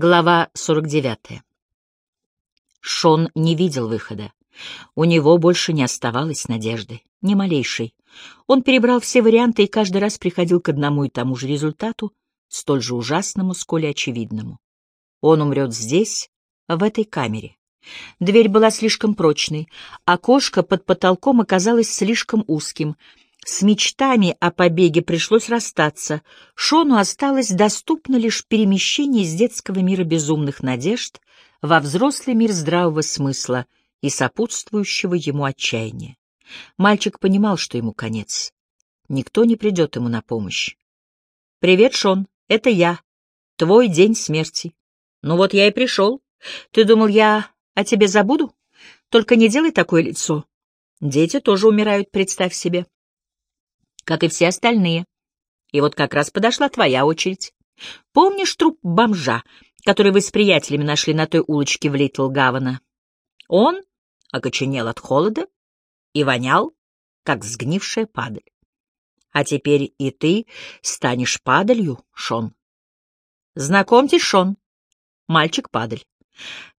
Глава 49. Шон не видел выхода. У него больше не оставалось надежды, ни малейшей. Он перебрал все варианты и каждый раз приходил к одному и тому же результату, столь же ужасному, сколь и очевидному. Он умрет здесь, в этой камере. Дверь была слишком прочной, окошко под потолком оказалось слишком узким — с мечтами о побеге пришлось расстаться. Шону осталось доступно лишь перемещение из детского мира безумных надежд во взрослый мир здравого смысла и сопутствующего ему отчаяния. Мальчик понимал, что ему конец. Никто не придет ему на помощь. «Привет, Шон, это я. Твой день смерти. Ну вот я и пришел. Ты думал, я о тебе забуду? Только не делай такое лицо. Дети тоже умирают, представь себе как и все остальные. И вот как раз подошла твоя очередь. Помнишь труп бомжа, который вы с приятелями нашли на той улочке в Литл Гавана? Он окоченел от холода и вонял, как сгнившая падаль. А теперь и ты станешь падалью, Шон. Знакомьтесь, Шон, мальчик-падаль.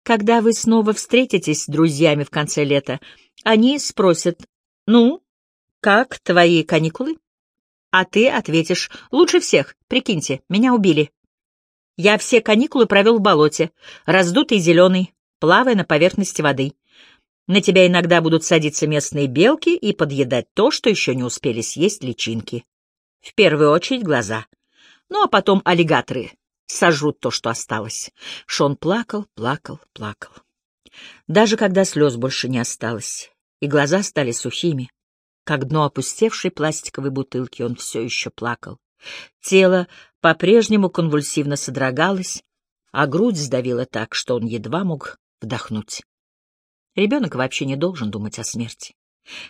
Когда вы снова встретитесь с друзьями в конце лета, они спросят, ну, как твои каникулы? А ты ответишь, лучше всех, прикиньте, меня убили. Я все каникулы провел в болоте, раздутый зеленый, плавая на поверхности воды. На тебя иногда будут садиться местные белки и подъедать то, что еще не успели съесть личинки. В первую очередь глаза. Ну, а потом аллигаторы сожрут то, что осталось. Шон плакал, плакал, плакал. Даже когда слез больше не осталось, и глаза стали сухими, как дно опустевшей пластиковой бутылки, он все еще плакал. Тело по-прежнему конвульсивно содрогалось, а грудь сдавила так, что он едва мог вдохнуть. Ребенок вообще не должен думать о смерти.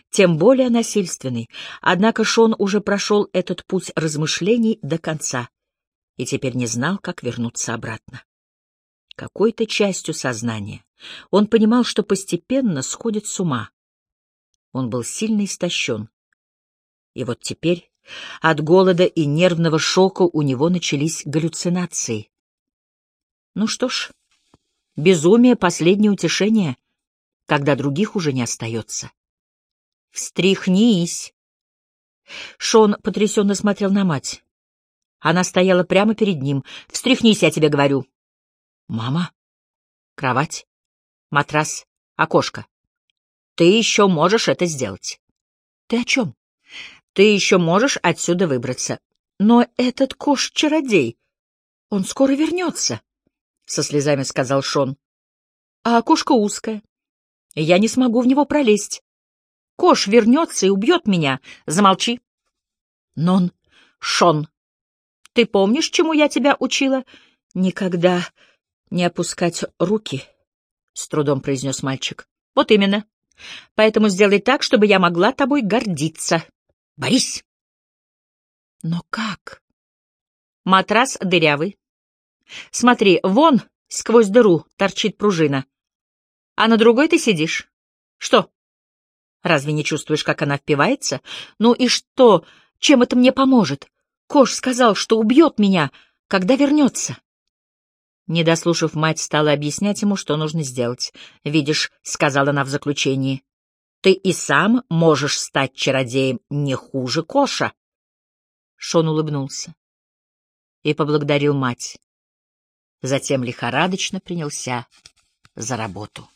Тем более насильственный. Однако Шон уже прошел этот путь размышлений до конца и теперь не знал, как вернуться обратно. Какой-то частью сознания он понимал, что постепенно сходит с ума, он был сильно истощен. И вот теперь от голода и нервного шока у него начались галлюцинации. Ну что ж, безумие — последнее утешение, когда других уже не остается. «Встряхнись!» Шон потрясенно смотрел на мать. Она стояла прямо перед ним. «Встряхнись, я тебе говорю!» «Мама?» «Кровать?» «Матрас?» «Окошко?» Ты еще можешь это сделать. Ты о чем? Ты еще можешь отсюда выбраться. Но этот кош-чародей, он скоро вернется, — со слезами сказал Шон. А окошко узкое. Я не смогу в него пролезть. Кош вернется и убьет меня. Замолчи. Нон, Шон, ты помнишь, чему я тебя учила? Никогда не опускать руки, — с трудом произнес мальчик. Вот именно. Поэтому сделай так, чтобы я могла тобой гордиться. Борись! Но как? Матрас дырявый. Смотри, вон сквозь дыру торчит пружина. А на другой ты сидишь. Что? Разве не чувствуешь, как она впивается? Ну и что? Чем это мне поможет? Кош сказал, что убьет меня, когда вернется. Не дослушав, мать стала объяснять ему, что нужно сделать. «Видишь», — сказала она в заключении, — «ты и сам можешь стать чародеем не хуже Коша». Шон улыбнулся и поблагодарил мать. Затем лихорадочно принялся за работу.